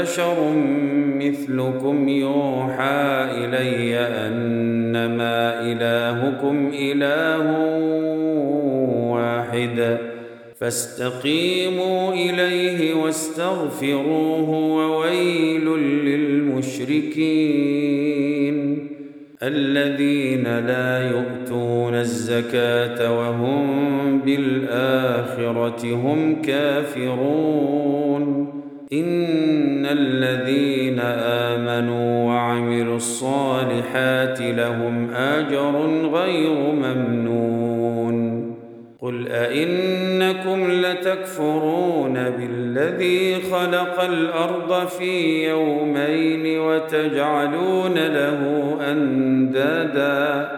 بشر مثلكم يوحى إلي أنما إلهكم إله واحد. فاستقيموا إليه واستغفروه وويل للمشركين. الذين لا يؤتون الزكاة وهم بالآخرة هم كافرون. ان الذين امنوا وعملوا الصالحات لهم اجر غير ممنون قل ائنكم لتكفرون بالذي خلق الأرض في يومين وتجعلون له اندادا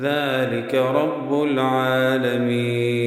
ذلك رب العالمين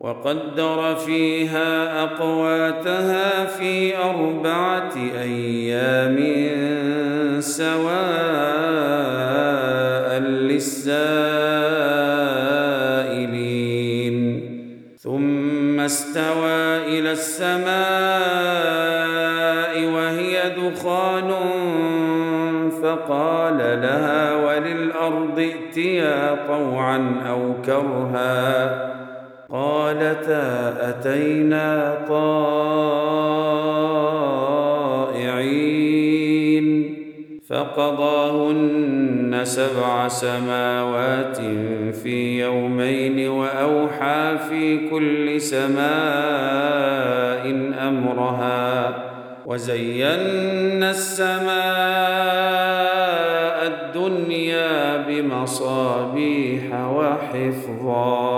وقدر فيها أقواتها في أربعة أيام سواء للسائلين. ثم استوى إلى السماء وهي دخان فقال لها وللأرض ائتيا طوعا أو كرها. قالتا أتينا طائعين فقضاهن سبع سماوات في يومين وأوحى في كل سماء أمرها وزينا السماء الدنيا بمصابيح وحفظا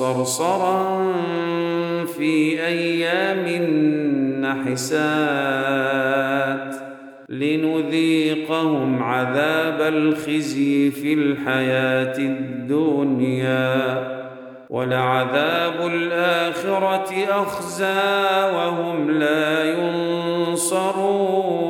صرصرا في أيام نحسات لنذيقهم عذاب الخزي في الحياة الدنيا ولعذاب الآخرة أخزى وهم لا ينصرون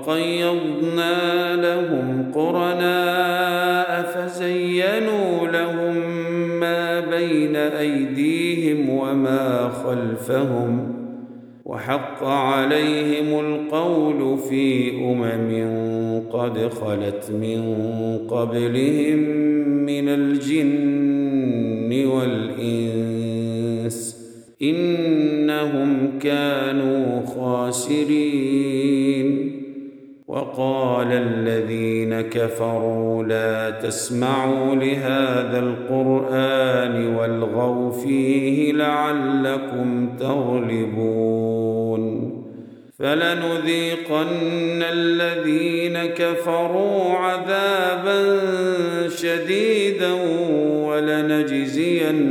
وقيضنا لهم قرناء فزينوا لهم ما بين أيديهم وما خلفهم وحق عليهم القول في أمم قد خلت من قبلهم من الجن والإنس إنهم كانوا خاسرين وقال الذين كفروا لا تسمعوا لهذا القرآن والغوا فيه لعلكم تغلبون فلنذيقن الذين كفروا عذابا شديدا ولنجزينهم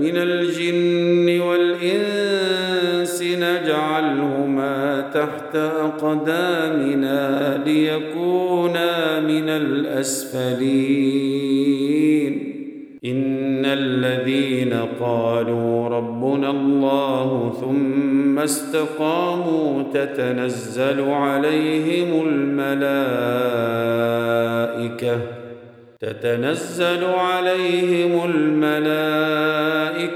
من الجن والإنس نجعلهما تحت أقدامنا ليكونا من الأسفلين. إن الذين قالوا ربنا الله ثم استقاموا تتنزل عليهم الملائكة تتنزل عليهم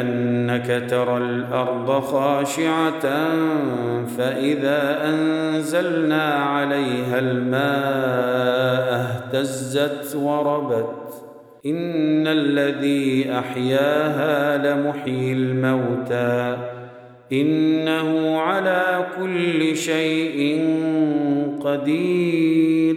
انك ترى الأرض خاشعة فإذا أنزلنا عليها الماء اهتزت وربت. إن الذي أحياها لمحيي الموتى. إنه على كل شيء قدير.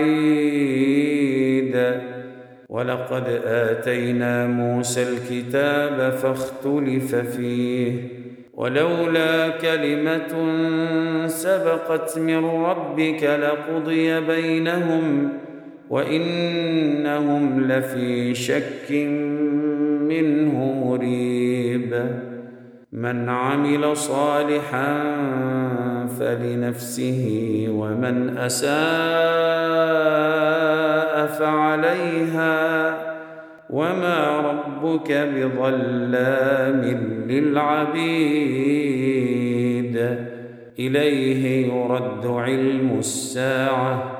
بعيد ولقد آتينا موسى الكتاب فاختلف فيه. ولولا كلمة سبقت من ربك لقضي بينهم وإنهم لفي شك منه مريب. من عمل صالحا فلنفسه ومن أساء فعليها وما ربك بظلام للعبيد. إليه يرد علم الساعة.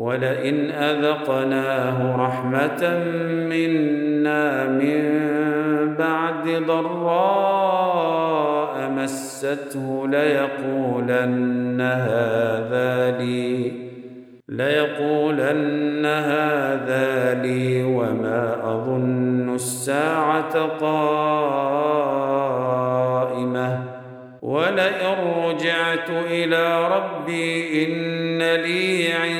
ولئن أذقناه رحمة منا من بعد ضراء مسته ليقولن هذا لي ليقولن هذا لي وما أظن الساعة قائمة. ولئن رجعت إلى ربي إن لي عنده